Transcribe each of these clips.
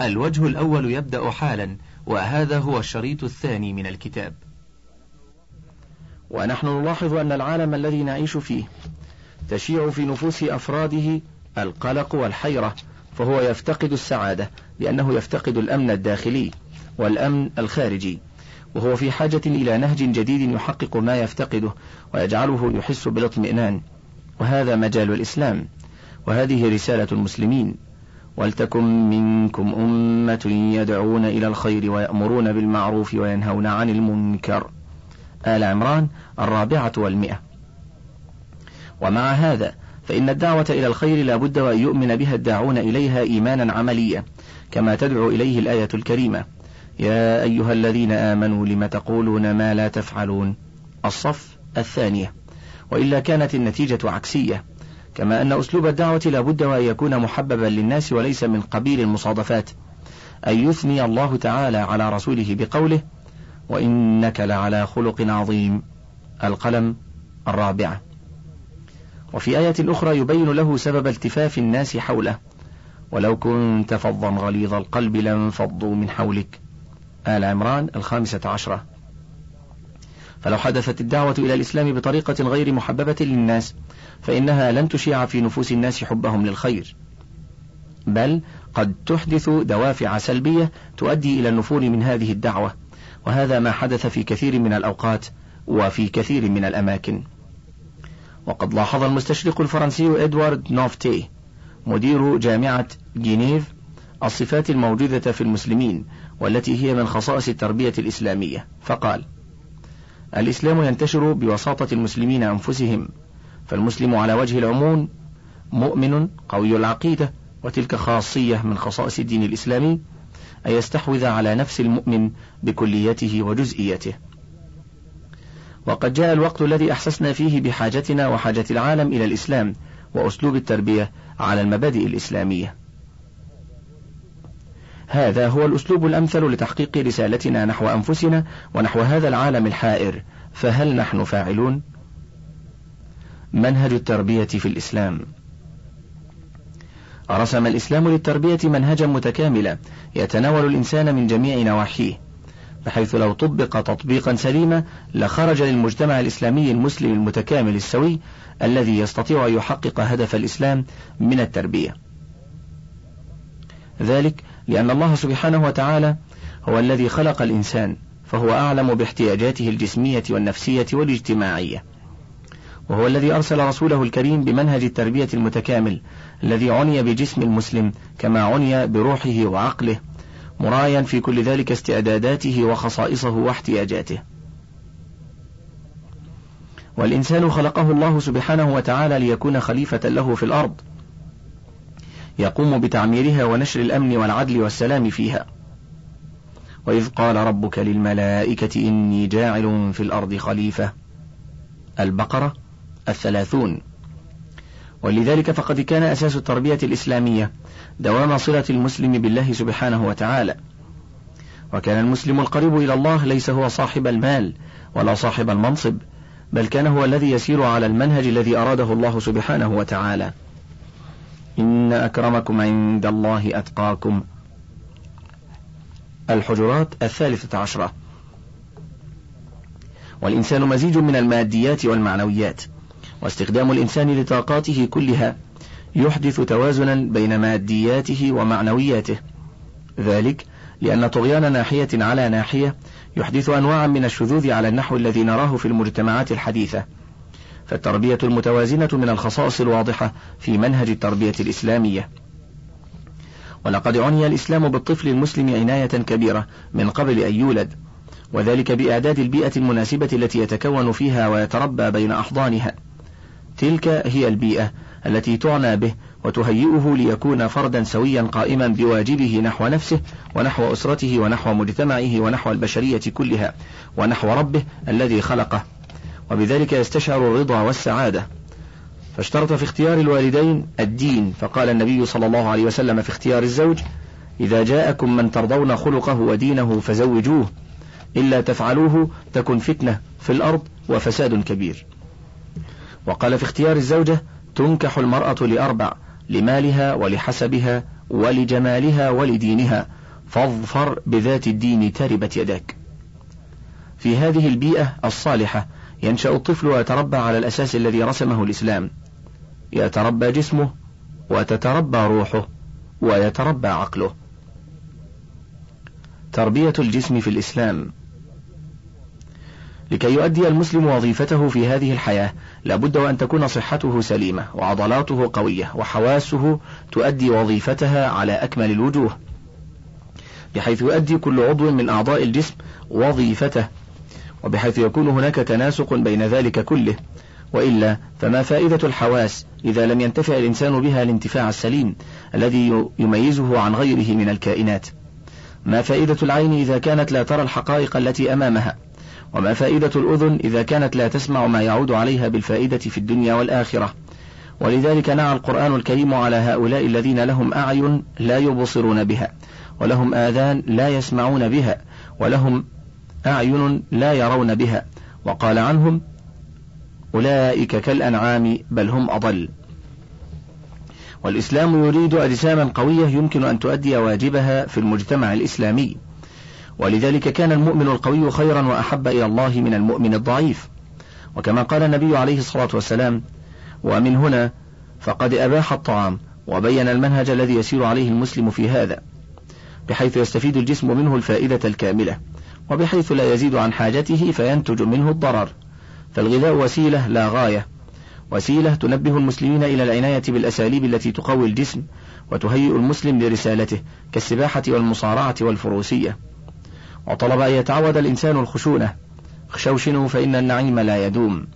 الوجه الأول يبدأ حالا وهذا هو الشريط الثاني من الكتاب. ونحن نلاحظ أن العالم الذي نعيش فيه تشيع في نفوس أفراده القلق والحيرة فهو يفتقد السعادة لأنه يفتقد الأمن الداخلي والأمن الخارجي وهو في حاجة إلى نهج جديد يحقق ما يفتقده ويجعله يحس بالاطمئنان وهذا مجال الإسلام وهذه رسالة المسلمين. ولتكن منكم أمة يدعون إلى الخير ويأمرون بالمعروف وينهون عن المنكر. آل عمران الرابعة والمئة. ومع هذا فإن الدعوة إلى الخير لا بد وأن يؤمن بها الداعون إليها إيمانا عمليا كما تدعو إليه الآية الكريمة. يا أيها الذين آمنوا لم تقولون ما لا تفعلون؟ الصف الثانية. وإلا كانت النتيجة عكسية. كما أن أسلوب الدعوة لا بد وأن يكون محببا للناس وليس من قبيل المصادفات. أن يثني الله تعالى على رسوله بقوله وإنك لعلى خلق عظيم. القلم الرابعة وفي آية أخرى يبين له سبب التفاف الناس حوله ولو كنت فظا غليظ القلب لانفضوا من حولك. آل عمران الخامسة عشرة. فلو حدثت الدعوة إلى الإسلام بطريقة غير محببة للناس فإنها لن تشيع في نفوس الناس حبهم للخير. بل قد تحدث دوافع سلبية تؤدي إلى النفور من هذه الدعوة وهذا ما حدث في كثير من الأوقات وفي كثير من الأماكن. وقد لاحظ المستشرق الفرنسي إدوارد نوفتي مدير جامعة جنيف الصفات الموجودة في المسلمين والتي هي من خصائص التربية الإسلامية فقال الإسلام ينتشر بوساطة المسلمين أنفسهم فالمسلم على وجه العموم مؤمن قوي العقيدة وتلك خاصية من خصائص الدين الإسلامي أن يستحوذ على نفس المؤمن بكليته وجزئيته. وقد جاء الوقت الذي أحسسنا فيه بحاجتنا وحاجة العالم إلى الإسلام وأسلوب التربية على المبادئ الإسلامية. هذا هو الأسلوب الأمثل لتحقيق رسالتنا نحو أنفسنا ونحو هذا العالم الحائر فهل نحن فاعلون؟ منهج التربية في الإسلام رسم الإسلام للتربية منهجا متكاملا يتناول الإنسان من جميع نواحيه بحيث لو طبق تطبيقا سليما لخرج للمجتمع الإسلامي المسلم المتكامل السوي الذي يستطيع أن يحقق هدف الإسلام من التربية ذلك لأن الله سبحانه وتعالى هو الذي خلق الإنسان فهو أعلم باحتياجاته الجسمية والنفسية والاجتماعية. وهو الذي أرسل رسوله الكريم بمنهج التربية المتكامل الذي عني بجسم المسلم كما عني بروحه وعقله مرايا في كل ذلك استعداداته وخصائصه واحتياجاته. والإنسان خلقه الله سبحانه وتعالى ليكون خليفة له في الأرض. يقوم بتعميرها ونشر الأمن والعدل والسلام فيها. وإذ قال ربك للملائكة إني جاعل في الأرض خليفة. البقرة الثلاثون. ولذلك فقد كان أساس التربية الإسلامية دوام صلة المسلم بالله سبحانه وتعالى. وكان المسلم القريب إلى الله ليس هو صاحب المال ولا صاحب المنصب بل كان هو الذي يسير على المنهج الذي أراده الله سبحانه وتعالى. إن أكرمكم عند الله أتقاكم. الحجرات الثالثة عشرة. والإنسان مزيج من الماديات والمعنويات واستخدام الإنسان لطاقاته كلها يحدث توازنا بين مادياته ومعنوياته. ذلك لأن طغيان ناحية على ناحية يحدث أنواعا من الشذوذ على النحو الذي نراه في المجتمعات الحديثة. فالتربية المتوازنة من الخصائص الواضحة في منهج التربية الإسلامية. ولقد عني الإسلام بالطفل المسلم عناية كبيرة من قبل أن يولد وذلك بإعداد البيئة المناسبة التي يتكون فيها ويتربى بين أحضانها. تلك هي البيئة التي تعنى به وتهيئه ليكون فردا سويا قائما بواجبه نحو نفسه ونحو أسرته ونحو مجتمعه ونحو البشرية كلها ونحو ربه الذي خلقه. وبذلك يستشعر الرضا والسعادة. فاشترط في اختيار الوالدين الدين. فقال النبي صلى الله عليه وسلم في اختيار الزوج إذا جاءكم من ترضون خلقه ودينه فزوجوه إلا تفعلوه تكن فتنة في الأرض وفساد كبير. وقال في اختيار الزوجة تنكح المرأة لأربع لمالها ولحسبها ولجمالها ولدينها فاظفر بذات الدين تربت يداك. في هذه البيئة الصالحة ينشأ الطفل ويتربى على الأساس الذي رسمه الإسلام. يتربى جسمه وتتربى روحه ويتربى عقله. تربية الجسم في الإسلام. لكي يؤدي المسلم وظيفته في هذه الحياة لابد وأن تكون صحته سليمة وعضلاته قوية وحواسه تؤدي وظيفتها على أكمل الوجوه. بحيث يؤدي كل عضو من أعضاء الجسم وظيفته. وبحيث يكون هناك تناسق بين ذلك كله وإلا فما فائدة الحواس إذا لم ينتفع الإنسان بها الانتفاع السليم الذي يميزه عن غيره من الكائنات. ما فائدة العين إذا كانت لا ترى الحقائق التي أمامها؟ وما فائدة الأذن إذا كانت لا تسمع ما يعود عليها بالفائدة في الدنيا والآخرة؟ ولذلك نعى القرآن الكريم على هؤلاء الذين لهم أعين لا يبصرون بها ولهم آذان لا يسمعون بها ولهم أعين لا يرون بها. وقال عنهم أولئك كالأنعام بل هم أضل. والإسلام يريد أجساما قوية يمكن أن تؤدي واجبها في المجتمع الإسلامي. ولذلك كان المؤمن القوي خيرا وأحب إلى الله من المؤمن الضعيف. وكما قال النبي عليه الصلاة والسلام ومن هنا فقد أباح الطعام وبين المنهج الذي يسير عليه المسلم في هذا بحيث يستفيد الجسم منه الفائدة الكاملة. وبحيث لا يزيد عن حاجته فينتج منه الضرر. فالغذاء وسيلة لا غاية. وسيلة تنبه المسلمين إلى العناية بالأساليب التي تقوي الجسم وتهيئ المسلم لرسالته كالسباحة والمصارعة والفروسية. وطلب أن يتعود الإنسان الخشونة. خشوشنوا فإن النعيم لا يدوم.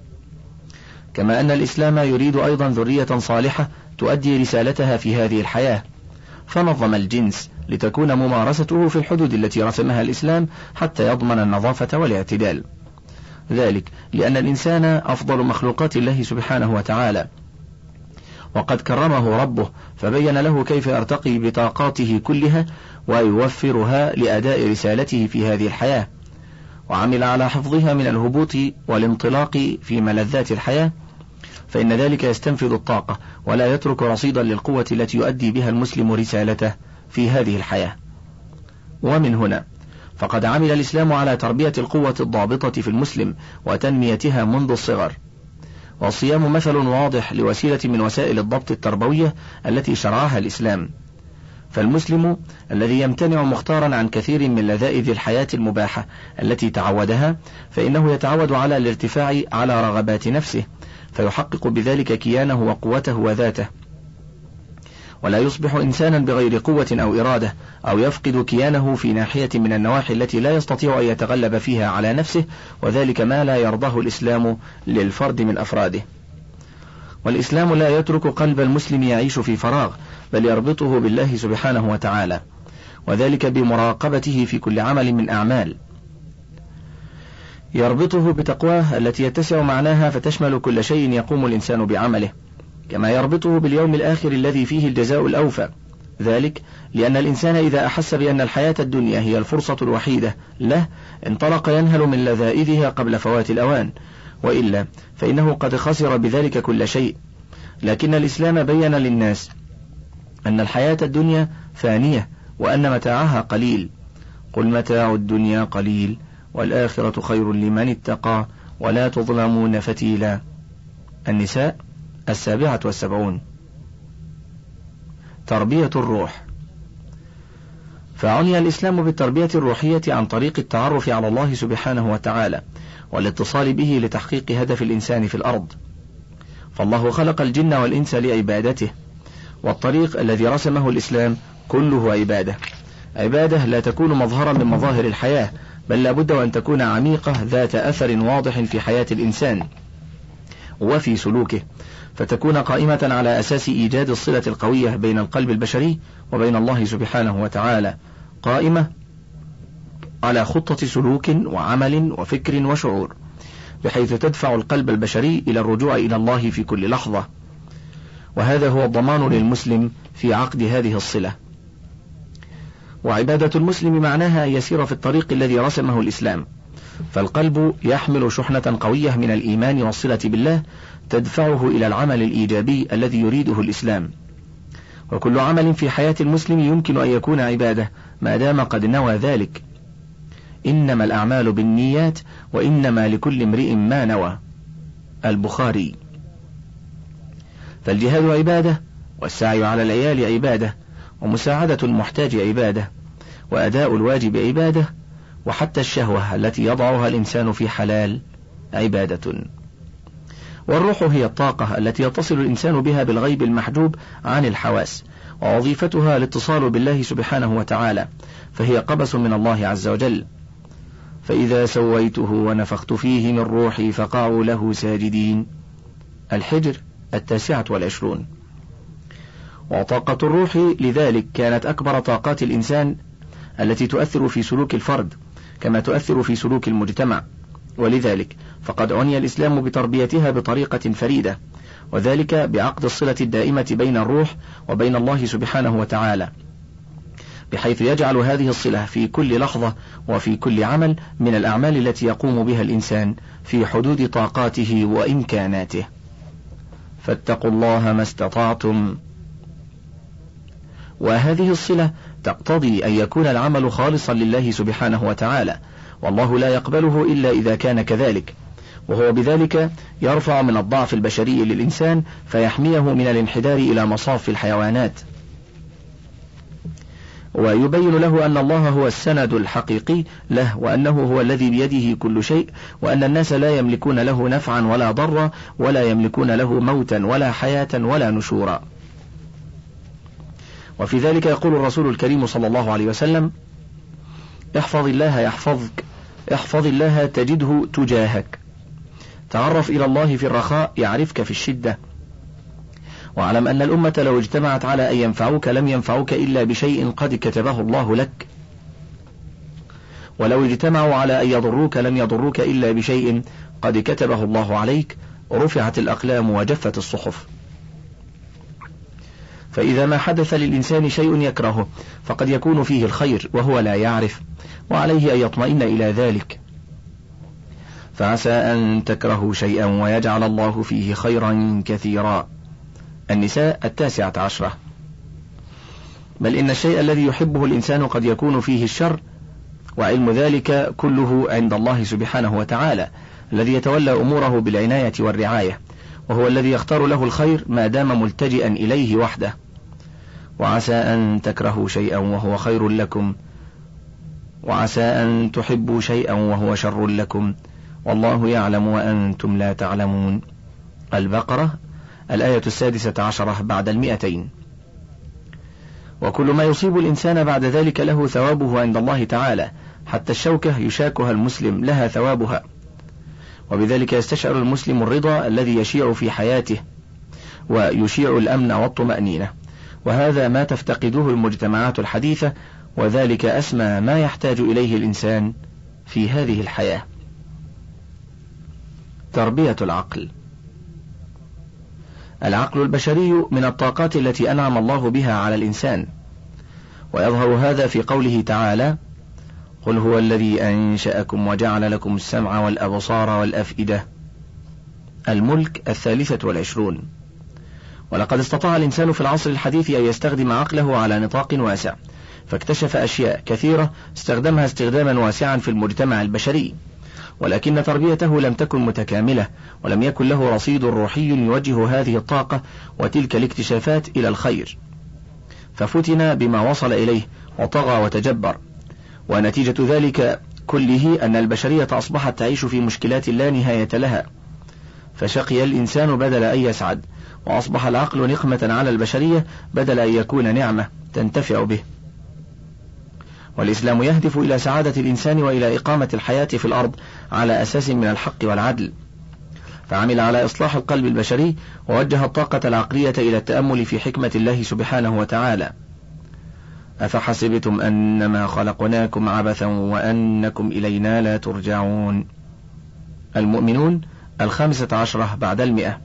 كما أن الإسلام يريد أيضا ذرية صالحة تؤدي رسالتها في هذه الحياة. فنظم الجنس. لتكون ممارسته في الحدود التي رسمها الإسلام حتى يضمن النظافة والاعتدال. ذلك لأن الإنسان أفضل مخلوقات الله سبحانه وتعالى. وقد كرمه ربه فبين له كيف يرتقي بطاقاته كلها ويوفرها لأداء رسالته في هذه الحياة. وعمل على حفظها من الهبوط والانطلاق في ملذات الحياة. فإن ذلك يستنفذ الطاقة ولا يترك رصيدا للقوة التي يؤدي بها المسلم رسالته. في هذه الحياة. ومن هنا فقد عمل الإسلام على تربية القوة الضابطة في المسلم وتنميتها منذ الصغر. والصيام مثل واضح لوسيلة من وسائل الضبط التربوية التي شرعها الإسلام. فالمسلم الذي يمتنع مختارا عن كثير من لذائذ الحياة المباحة التي تعودها فإنه يتعود على الارتفاع على رغبات نفسه فيحقق بذلك كيانه وقوته وذاته. ولا يصبح إنسانا بغير قوة أو إرادة أو يفقد كيانه في ناحية من النواحي التي لا يستطيع أن يتغلب فيها على نفسه وذلك ما لا يرضاه الإسلام للفرد من أفراده. والإسلام لا يترك قلب المسلم يعيش في فراغ بل يربطه بالله سبحانه وتعالى وذلك بمراقبته في كل عمل من أعمال. يربطه بتقواه التي يتسع معناها فتشمل كل شيء يقوم الإنسان بعمله. كما يربطه باليوم الآخر الذي فيه الجزاء الأوفى. ذلك لأن الإنسان إذا أحس بأن الحياة الدنيا هي الفرصة الوحيدة له انطلق ينهل من لذائذها قبل فوات الأوان. وإلا فإنه قد خسر بذلك كل شيء. لكن الإسلام بين للناس أن الحياة الدنيا فانية وأن متاعها قليل. قل متاع الدنيا قليل والآخرة خير لمن اتقى ولا تظلمون فتيلا. النساء السابعة والسبعون. تربية الروح. فعني الإسلام بالتربية الروحية عن طريق التعرف على الله سبحانه وتعالى والاتصال به لتحقيق هدف الإنسان في الأرض. فالله خلق الجن والإنس لعبادته والطريق الذي رسمه الإسلام كله عبادة. عبادة لا تكون مظهرا من مظاهر الحياة بل لابد وأن تكون عميقة ذات أثر واضح في حياة الإنسان. وفي سلوكه فتكون قائمة على أساس إيجاد الصلة القوية بين القلب البشري وبين الله سبحانه وتعالى قائمة على خطة سلوك وعمل وفكر وشعور بحيث تدفع القلب البشري إلى الرجوع إلى الله في كل لحظة. وهذا هو الضمان للمسلم في عقد هذه الصلة. وعبادة المسلم معناها يسير في الطريق الذي رسمه الإسلام. فالقلب يحمل شحنة قوية من الإيمان والصلة بالله تدفعه إلى العمل الإيجابي الذي يريده الإسلام. وكل عمل في حياة المسلم يمكن أن يكون عبادة ما دام قد نوى ذلك. إنما الأعمال بالنيات وإنما لكل امرئ ما نوى. البخاري. فالجهاد عبادة والسعي على العيال عبادة ومساعدة المحتاج عبادة وأداء الواجب عبادة وحتى الشهوة التي يضعها الإنسان في حلال عبادة. والروح هي الطاقة التي يتصل الإنسان بها بالغيب المحجوب عن الحواس ووظيفتها الاتصال بالله سبحانه وتعالى فهي قبس من الله عز وجل. فإذا سويته ونفخت فيه من روحي فقعوا له ساجدين. الحجر التاسعة والعشرون. وطاقة الروح لذلك كانت أكبر طاقات الإنسان التي تؤثر في سلوك الفرد كما تؤثر في سلوك المجتمع. ولذلك فقد عني الإسلام بتربيتها بطريقة فريدة وذلك بعقد الصلة الدائمة بين الروح وبين الله سبحانه وتعالى بحيث يجعل هذه الصلة في كل لحظة وفي كل عمل من الأعمال التي يقوم بها الإنسان في حدود طاقاته وإمكاناته. فاتقوا الله ما استطعتم. وهذه الصلة تقتضي أن يكون العمل خالصا لله سبحانه وتعالى والله لا يقبله إلا إذا كان كذلك. وهو بذلك يرفع من الضعف البشري للإنسان فيحميه من الانحدار إلى مصاف الحيوانات. ويبين له أن الله هو السند الحقيقي له وأنه هو الذي بيده كل شيء وأن الناس لا يملكون له نفعا ولا ضرا ولا يملكون له موتا ولا حياة ولا نشورا. وفي ذلك يقول الرسول الكريم صلى الله عليه وسلم احفظ الله يحفظك احفظ الله تجده تجاهك. تعرف إلى الله في الرخاء يعرفك في الشدة. واعلم أن الأمة لو اجتمعت على أن ينفعوك لم ينفعوك إلا بشيء قد كتبه الله لك. ولو اجتمعوا على أن يضروك لم يضروك إلا بشيء قد كتبه الله عليك. رفعت الأقلام وجفت الصحف. فإذا ما حدث للإنسان شيء يكرهه فقد يكون فيه الخير وهو لا يعرف وعليه أن يطمئن إلى ذلك. فعسى أن تكرهوا شيئا ويجعل الله فيه خيرا كثيرا. النساء التاسعة عشرة. بل إن الشيء الذي يحبه الإنسان قد يكون فيه الشر وعلم ذلك كله عند الله سبحانه وتعالى الذي يتولى أموره بالعناية والرعاية. وهو الذي يختار له الخير ما دام ملتجئا إليه وحده. وعسى أن تكرهوا شيئا وهو خير لكم. وعسى أن تحبوا شيئا وهو شر لكم. والله يعلم وأنتم لا تعلمون. البقرة الآية السادسة عشرة بعد المئتين. وكل ما يصيب الإنسان بعد ذلك له ثوابه عند الله تعالى. حتى الشوكة يشاكها المسلم لها ثوابها. وبذلك يستشعر المسلم الرضا الذي يشيع في حياته ويشيع الأمن والطمأنينة. وهذا ما تفتقده المجتمعات الحديثة وذلك أسمى ما يحتاج إليه الإنسان في هذه الحياة. تربية العقل. العقل البشري من الطاقات التي أنعم الله بها على الإنسان. ويظهر هذا في قوله تعالى قل هو الذي أنشأكم وجعل لكم السمع والأبصار والأفئدة. الملك الثالثة والعشرون. ولقد استطاع الإنسان في العصر الحديث أن يستخدم عقله على نطاق واسع فاكتشف أشياء كثيرة استخدمها استخداما واسعا في المجتمع البشري. ولكن تربيته لم تكن متكاملة ولم يكن له رصيد روحي يوجه هذه الطاقة وتلك الاكتشافات إلى الخير. ففتن بما وصل إليه وطغى وتجبر. ونتيجة ذلك كله أن البشرية أصبحت تعيش في مشكلات لا نهاية لها. فشقي الإنسان بدل أن يسعد وأصبح العقل نقمة على البشرية بدل أن يكون نعمة تنتفع به. والإسلام يهدف إلى سعادة الإنسان وإلى إقامة الحياة في الأرض على أساس من الحق والعدل. فعمل على إصلاح القلب البشري ووجه الطاقة العقلية إلى التأمل في حكمة الله سبحانه وتعالى. أفحسبتم أنما خلقناكم عبثا وأنكم إلينا لا ترجعون؟ المؤمنون الخامسة عشرة بعد المئة.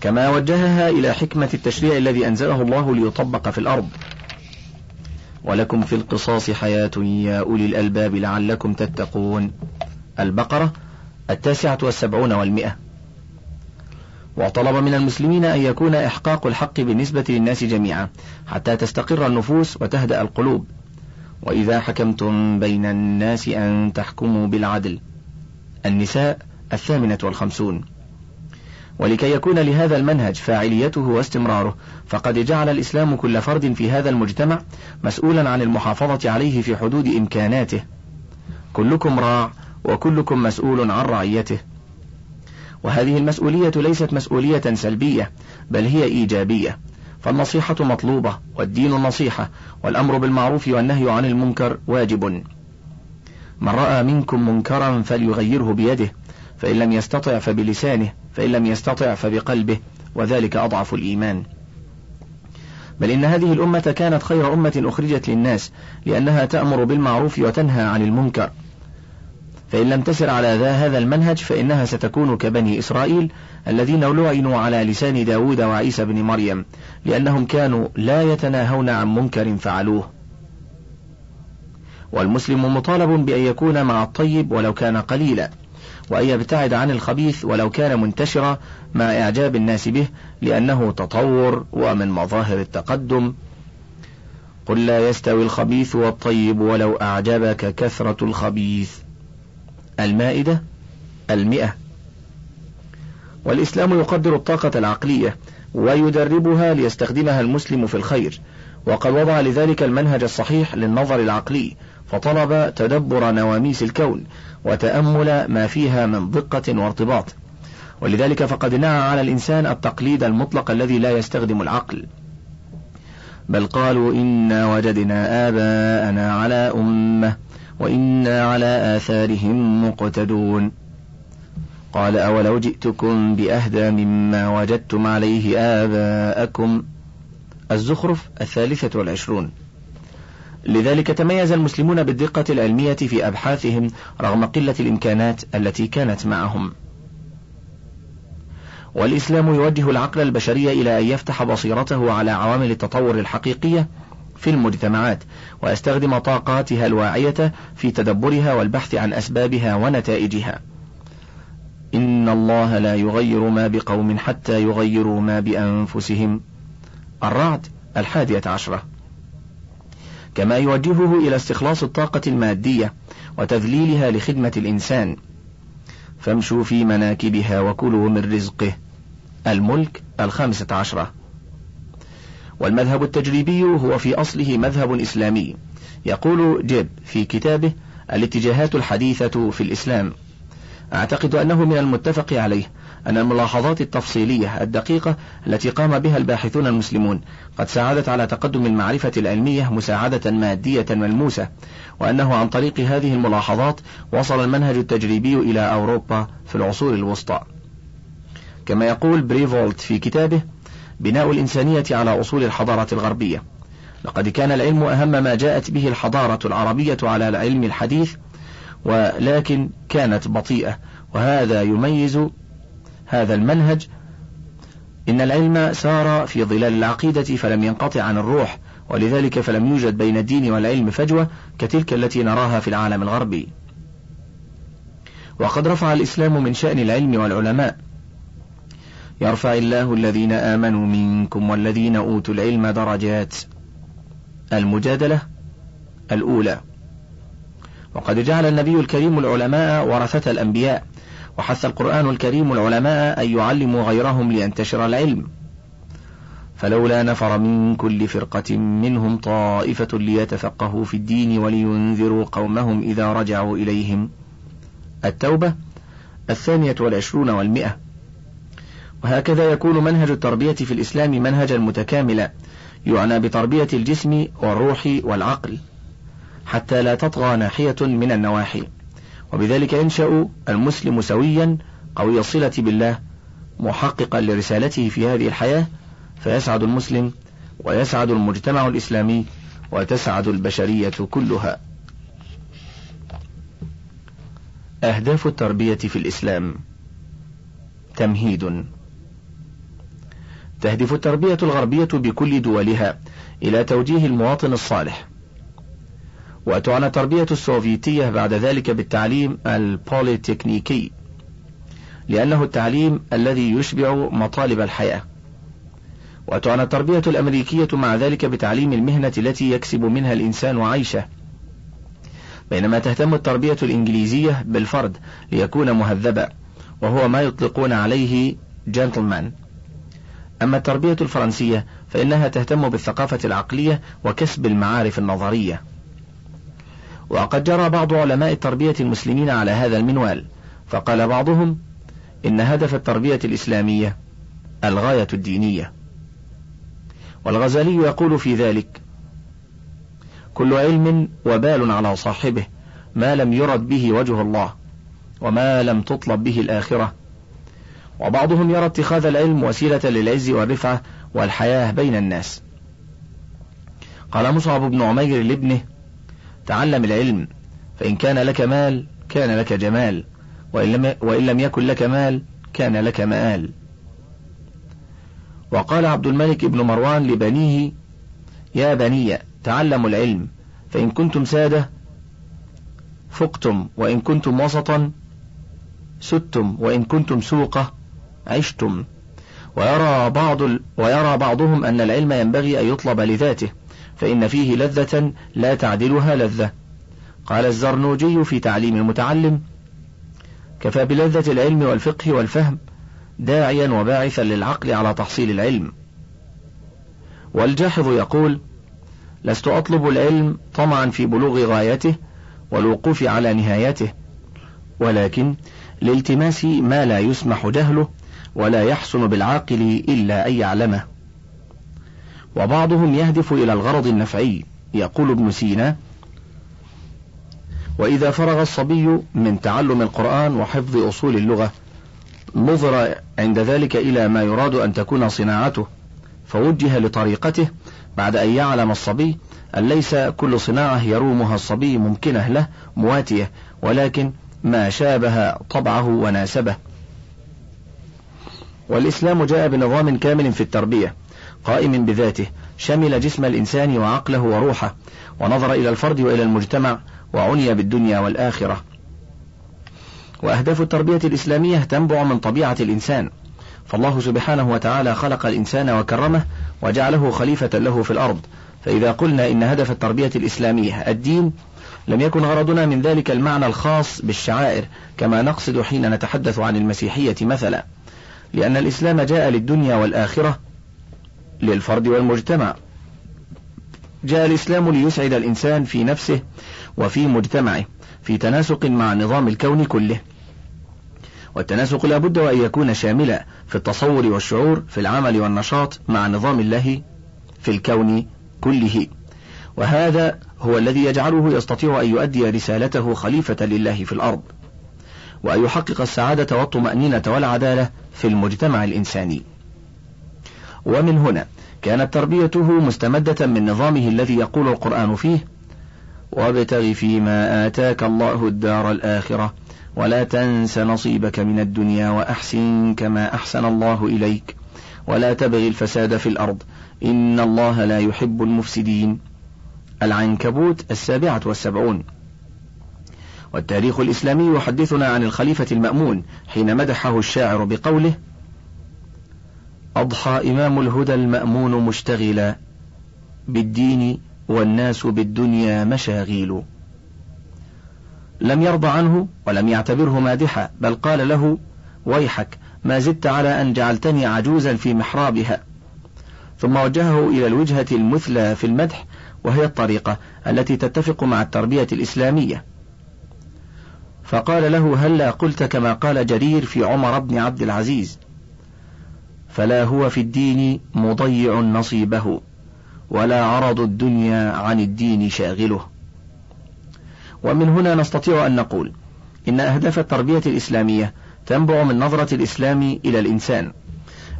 كما وجهها إلى حكمة التشريع الذي أنزله الله ليطبق في الأرض. ولكم في القصاص حياة يا أولي الألباب لعلكم تتقون. البقرة التاسعة والسبعون والمئة. وطلب من المسلمين أن يكون إحقاق الحق بالنسبة للناس جميعا حتى تستقر النفوس وتهدأ القلوب. وإذا حكمتم بين الناس أن تحكموا بالعدل. النساء الثامنة والخمسون. ولكي يكون لهذا المنهج فاعليته واستمراره فقد جعل الإسلام كل فرد في هذا المجتمع مسؤولا عن المحافظة عليه في حدود إمكاناته. كلكم راع وكلكم مسؤول عن رعيته. وهذه المسؤولية ليست مسؤولية سلبية بل هي إيجابية. فالنصيحة مطلوبة والدين النصيحة والأمر بالمعروف والنهي عن المنكر واجب. من رأى منكم منكرا فليغيره بيده فإن لم يستطع فبلسانه فإن لم يستطع فبقلبه وذلك أضعف الإيمان. بل إن هذه الأمة كانت خير أمة أخرجت للناس لأنها تأمر بالمعروف وتنهى عن المنكر. فإن لم تسر على ذا هذا المنهج فإنها ستكون كبني إسرائيل الذين لعنوا على لسان داود وعيسى بن مريم لأنهم كانوا لا يتناهون عن منكر فعلوه. والمسلم مطالب بأن يكون مع الطيب ولو كان قليلا وأن يبتعد عن الخبيث ولو كان منتشرا مع إعجاب الناس به لأنه تطور ومن مظاهر التقدم. قل لا يستوي الخبيث والطيب ولو أعجبك كثرة الخبيث. المائدة المئة. والإسلام يقدر الطاقة العقلية ويدربها ليستخدمها المسلم في الخير وقد وضع لذلك المنهج الصحيح للنظر العقلي فطلب تدبر نواميس الكون وتأمل ما فيها من دقة وارتباط. ولذلك فقد نعى على الإنسان التقليد المطلق الذي لا يستخدم العقل. بل قالوا إنا وجدنا آباءنا على أمة. وإنا على آثارهم مقتدون. قال أولو جئتكم بأهدى مما وجدتم عليه آباءكم. الزخرف الثالثة والعشرون. لذلك تميز المسلمون بالدقة العلمية في أبحاثهم رغم قلة الإمكانات التي كانت معهم. والإسلام يوجه العقل البشري إلى أن يفتح بصيرته على عوامل التطور الحقيقية في المجتمعات ويستخدم طاقاتها الواعية في تدبرها والبحث عن أسبابها ونتائجها. إن الله لا يغير ما بقوم حتى يغيروا ما بأنفسهم. الرعد الحادية عشرة. كما يوجهه إلى استخلاص الطاقة المادية وتذليلها لخدمة الإنسان. فامشوا في مناكبها وكلوا من رزقه. الملك الخامسة عشرة. والمذهب التجريبي هو في أصله مذهب إسلامي. يقول جيب في كتابه الاتجاهات الحديثة في الإسلام. أعتقد أنه من المتفق عليه أن الملاحظات التفصيلية الدقيقة التي قام بها الباحثون المسلمون قد ساعدت على تقدم المعرفة العلمية مساعدة مادية ملموسة وأنه عن طريق هذه الملاحظات وصل المنهج التجريبي إلى أوروبا في العصور الوسطى. كما يقول بريفولت في كتابه بناء الإنسانية على أصول الحضارة الغربية. لقد كان العلم أهم ما جاءت به الحضارة العربية على العلم الحديث ولكن كانت بطيئة وهذا يميز هذا المنهج. إن العلم سار في ظلال العقيدة فلم ينقطع عن الروح ولذلك فلم يوجد بين الدين والعلم فجوة كتلك التي نراها في العالم الغربي. وقد رفع الإسلام من شأن العلم والعلماء. يرفع الله الذين آمنوا منكم والذين أوتوا العلم درجات المجادلة الأولى. وقد جعل النبي الكريم العلماء ورثة الأنبياء وحث القرآن الكريم العلماء أن يعلموا غيرهم لينتشر العلم. فلولا نفر من كل فرقة منهم طائفة ليتفقهوا في الدين ولينذروا قومهم إذا رجعوا إليهم. التوبة الثانية والعشرون والمئة وهكذا يكون منهج التربية في الإسلام منهجا متكاملا يعنى بتربية الجسم والروح والعقل حتى لا تطغى ناحية من النواحي وبذلك ينشأ المسلم سويا قوي الصلة بالله محققا لرسالته في هذه الحياة فيسعد المسلم ويسعد المجتمع الإسلامي وتسعد البشرية كلها. أهداف التربية في الإسلام تمهيد تهدف التربية الغربية بكل دولها إلى توجيه المواطن الصالح. وتعنى التربية السوفيتية بعد ذلك بالتعليم البوليتكنيكي لأنه التعليم الذي يشبع مطالب الحياة. وتعنى التربية الأمريكية مع ذلك بتعليم المهنة التي يكسب منها الإنسان عيشه. بينما تهتم التربية الإنجليزية بالفرد ليكون مهذبا وهو ما يطلقون عليه جنتلمان أما التربية الفرنسية فإنها تهتم بالثقافة العقلية وكسب المعارف النظرية. وقد جرى بعض علماء التربية المسلمين على هذا المنوال فقال بعضهم إن هدف التربية الإسلامية الغاية الدينية. والغزالي يقول في ذلك كل علم وبال على صاحبه ما لم يرد به وجه الله وما لم تطلب به الآخرة وبعضهم يرى اتخاذ العلم وسيلة للعز والرفعة والحياة بين الناس. قال مصعب بن عمير لابنه تعلم العلم فإن كان لك مال كان لك جمال وإن لم, وإن لم يكن لك مال كان لك مآل. وقال عبد الملك بن مروان لبنيه يا بني تعلموا العلم فإن كنتم سادة فقتم وإن كنتم وسطا ستم وإن كنتم سوقة عشتم. ويرى بعض ويرى بعضهم أن العلم ينبغي أن يطلب لذاته فإن فيه لذة لا تعدلها لذة. قال الزرنوجي في تعليم المتعلم كفى بلذة العلم والفقه والفهم داعيا وباعثا للعقل على تحصيل العلم. والجاحظ يقول لست أطلب العلم طمعا في بلوغ غايته والوقوف على نهايته ولكن لالتماس ما لا يسمح جهله ولا يحسن بالعاقل إلا أن يعلمه. وبعضهم يهدف إلى الغرض النفعي يقول ابن سينا. وإذا فرغ الصبي من تعلم القرآن وحفظ أصول اللغة نظر عند ذلك إلى ما يراد أن تكون صناعته فوجه لطريقته بعد أن يعلم الصبي أن ليس كل صناعة يرومها الصبي ممكنة له مواتية ولكن ما شابه طبعه وناسبه. والإسلام جاء بنظام كامل في التربية قائم بذاته شمل جسم الإنسان وعقله وروحه ونظر إلى الفرد وإلى المجتمع وعني بالدنيا والآخرة. وأهداف التربية الإسلامية تنبع من طبيعة الإنسان. فالله سبحانه وتعالى خلق الإنسان وكرمه وجعله خليفة له في الأرض. فإذا قلنا إن هدف التربية الإسلامية الدين لم يكن غرضنا من ذلك المعنى الخاص بالشعائر كما نقصد حين نتحدث عن المسيحية مثلا. لأن الإسلام جاء للدنيا والآخرة للفرد والمجتمع. جاء الإسلام ليسعد الإنسان في نفسه وفي مجتمعه في تناسق مع نظام الكون كله. والتناسق لا بد وأن يكون شاملا في التصور والشعور في العمل والنشاط مع نظام الله في الكون كله. وهذا هو الذي يجعله يستطيع أن يؤدي رسالته خليفة لله في الأرض وأن يحقق السعادة والطمأنينة والعدالة في المجتمع الإنساني. ومن هنا كانت تربيته مستمدة من نظامه الذي يقول القرآن فيه وابتغ فيما آتاك الله الدار الآخرة ولا تنس نصيبك من الدنيا وأحسن كما أحسن الله إليك ولا تبغي الفساد في الأرض إن الله لا يحب المفسدين. العنكبوت السابعة والسبعون. والتاريخ الإسلامي يحدثنا عن الخليفة المأمون حين مدحه الشاعر بقوله أضحى إمام الهدى المأمون مشتغلا بالدين والناس بالدنيا مشاغيل. لم يرضى عنه ولم يعتبره مادحا بل قال له ويحك ما زدت على أن جعلتني عجوزا في محرابها. ثم وجهه إلى الوجهة المثلى في المدح وهي الطريقة التي تتفق مع التربية الإسلامية. فقال له هلا قلت كما قال جرير في عمر بن عبد العزيز. فلا هو في الدين مضيع نصيبه ولا عرض الدنيا عن الدين شاغله. ومن هنا نستطيع أن نقول إن أهداف التربية الإسلامية تنبع من نظرة الإسلام إلى الإنسان.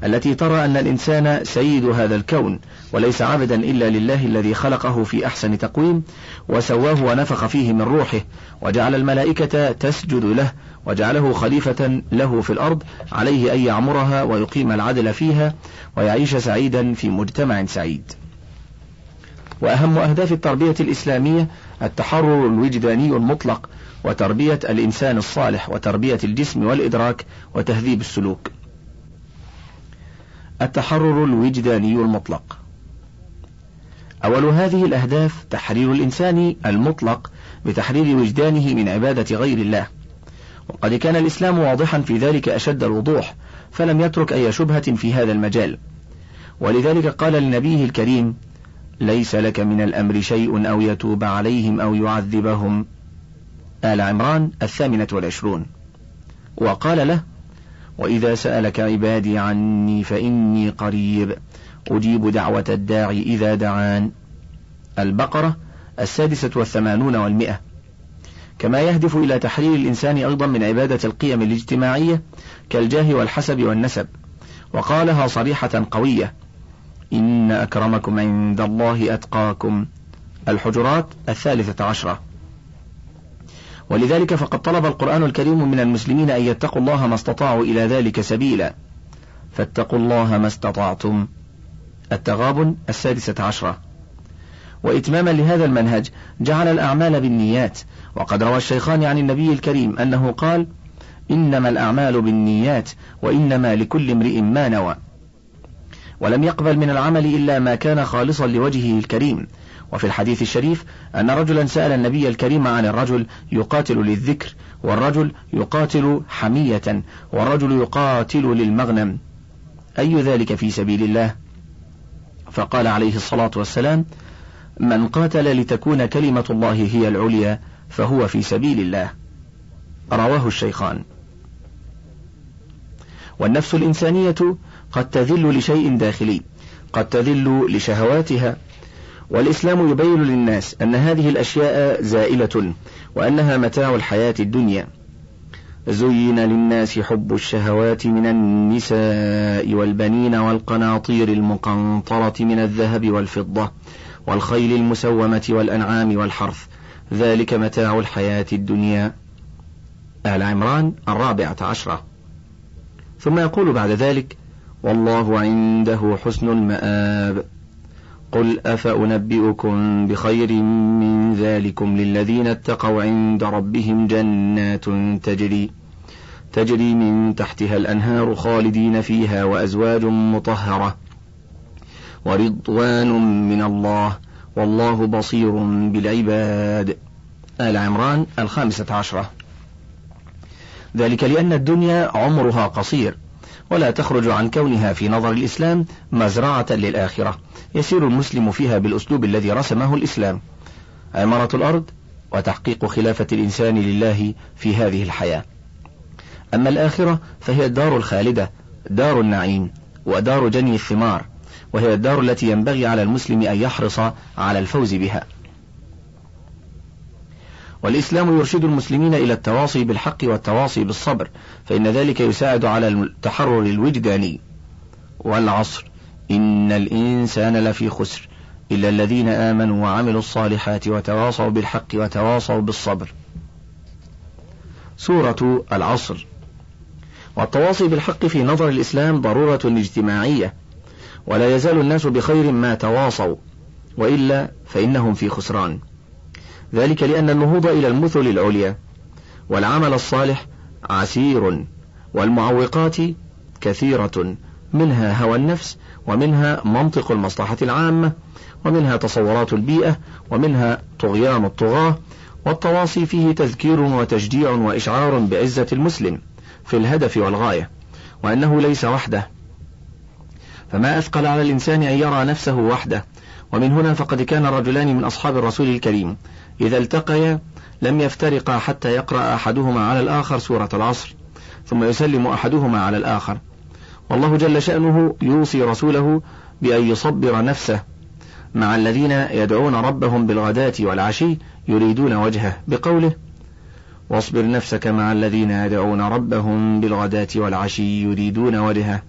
التي ترى أن الإنسان سيد هذا الكون وليس عبدا إلا لله الذي خلقه في أحسن تقويم وسواه ونفخ فيه من روحه وجعل الملائكة تسجد له وجعله خليفة له في الأرض عليه أن يعمرها ويقيم العدل فيها ويعيش سعيدا في مجتمع سعيد وأهم أهداف التربية الإسلامية التحرر الوجداني المطلق وتربية الإنسان الصالح وتربية الجسم والإدراك وتهذيب السلوك. التحرر الوجداني المطلق. أول هذه الأهداف تحرير الإنسان المطلق بتحرير وجدانه من عبادة غير الله. وقد كان الإسلام واضحا في ذلك أشد الوضوح فلم يترك أي شبهة في هذا المجال. ولذلك قال لنبيه الكريم ليس لك من الأمر شيء أو يتوب عليهم أو يعذبهم. آل عمران الثامنة والعشرون. وقال له وإذا سألك عبادي عني فإني قريب. أجيب دعوة الداعي إذا دعان. البقرة السادسة والثمانون والمئة. كما يهدف إلى تحرير الإنسان أيضا من عبادة القيم الاجتماعية كالجاه والحسب والنسب. وقالها صريحة قوية. إن أكرمكم عند الله أتقاكم. الحجرات الثالثة عشرة. ولذلك فقد طلب القرآن الكريم من المسلمين أن يتقوا الله ما استطاعوا إلى ذلك سبيلا. فاتقوا الله ما استطعتم. التغابن السادسة عشرة. وإتماما لهذا المنهج جعل الأعمال بالنيات. وقد روى الشيخان عن النبي الكريم أنه قال إنما الأعمال بالنيات وإنما لكل امرئ ما نوى. ولم يقبل من العمل إلا ما كان خالصا لوجهه الكريم. وفي الحديث الشريف أن رجلا سأل النبي الكريم عن الرجل يقاتل للذكر والرجل يقاتل حمية والرجل يقاتل للمغنم. أي ذلك في سبيل الله؟ فقال عليه الصلاة والسلام من قاتل لتكون كلمة الله هي العليا فهو في سبيل الله. رواه الشيخان. والنفس الإنسانية قد تذل لشيء داخلي قد تذل لشهواتها والإسلام يبين للناس أن هذه الأشياء زائلة وأنها متاع الحياة الدنيا. زين للناس حب الشهوات من النساء والبنين والقناطير المقنطرة من الذهب والفضة والخيل المسومة والأنعام والحرث. ذلك متاع الحياة الدنيا. آل عمران الرابعة عشرة. ثم يقول بعد ذلك والله عنده حسن المآب. قل أفأنبئكم بخير من ذلكم للذين اتقوا عند ربهم جنات تجري تجري من تحتها الأنهار خالدين فيها وأزواج مطهرة ورضوان من الله والله بصير بالعباد. آل عمران الخامسة عشرة. ذلك لأن الدنيا عمرها قصير ولا تخرج عن كونها في نظر الإسلام مزرعة للآخرة. يسير المسلم فيها بالأسلوب الذي رسمه الإسلام. عمارة الأرض وتحقيق خلافة الإنسان لله في هذه الحياة. أما الآخرة فهي الدار الخالدة دار النعيم ودار جني الثمار وهي الدار التي ينبغي على المسلم أن يحرص على الفوز بها. والإسلام يرشد المسلمين إلى التواصي بالحق والتواصي بالصبر فإن ذلك يساعد على التحرر الوجداني والعصر. إن الإنسان لفي خسر إلا الذين آمنوا وعملوا الصالحات وتواصوا بالحق وتواصوا بالصبر. سورة العصر. والتواصي بالحق في نظر الإسلام ضرورة اجتماعية ولا يزال الناس بخير ما تواصوا وإلا فإنهم في خسران. ذلك لأن النهوض إلى المثل العليا والعمل الصالح عسير والمعوقات كثيرة. منها هوى النفس ومنها منطق المصلحة العامة ومنها تصورات البيئة ومنها طغيان الطغاة والتواصي فيه تذكير وتشجيع وإشعار بعزة المسلم في الهدف والغاية وأنه ليس وحده. فما أثقل على الإنسان أن يرى نفسه وحده. ومن هنا فقد كان رجلان من أصحاب الرسول الكريم. إذا التقيا لم يفترقا حتى يقرأ أحدهما على الآخر سورة العصر ثم يسلم أحدهما على الآخر. والله جل شأنه يوصي رسوله بأن يصبر نفسه مع الذين يدعون ربهم بالغداة والعشي يريدون وجهه بقوله واصبر نفسك مع الذين يدعون ربهم بالغداة والعشي يريدون وجهه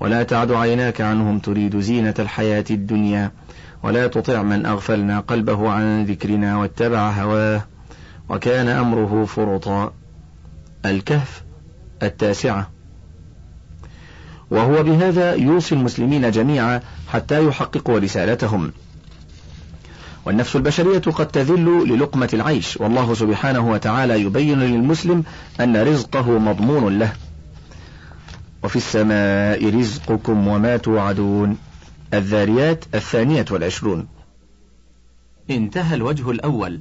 ولا تعد عيناك عنهم تريد زينة الحياة الدنيا ولا تطع من أغفلنا قلبه عن ذكرنا واتبع هواه وكان أمره فرطا الكهف التاسعة وهو بهذا يوصي المسلمين جميعا حتى يحققوا رسالتهم. والنفس البشرية قد تذل للقمة العيش والله سبحانه وتعالى يبين للمسلم أن رزقه مضمون له. وفي السماء رزقكم وما توعدون. الذاريات الثانية والعشرون. انتهى الوجه الأول.